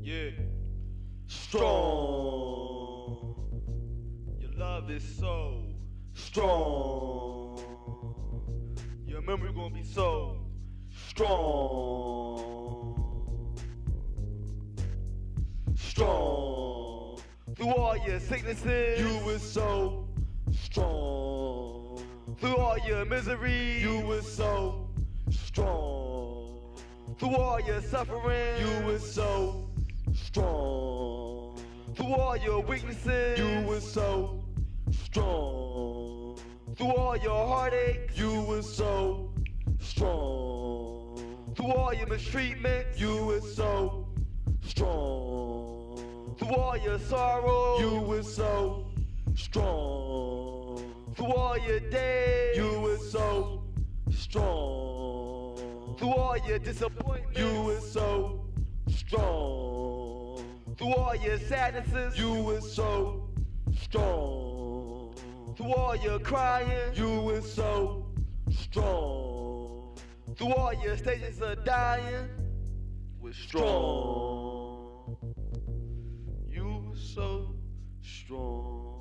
Yeah. Strong. Your love is so strong. Your memory gonna be so strong. Strong. Through all your sicknesses, you were so strong. Through all your misery, you were so strong. Through all your suffering, you were so strong. Through all your weaknesses, you were so strong. Through all your heartaches, you were so strong. Through all your mistreatment, you were so strong. Through all your sorrow, you were so strong. Through all your days, Through all your disappointments, you were so strong. Through all your sadnesses, you were so strong. Through all your crying, you were so strong. Through all your stages of dying, was strong. You were so strong.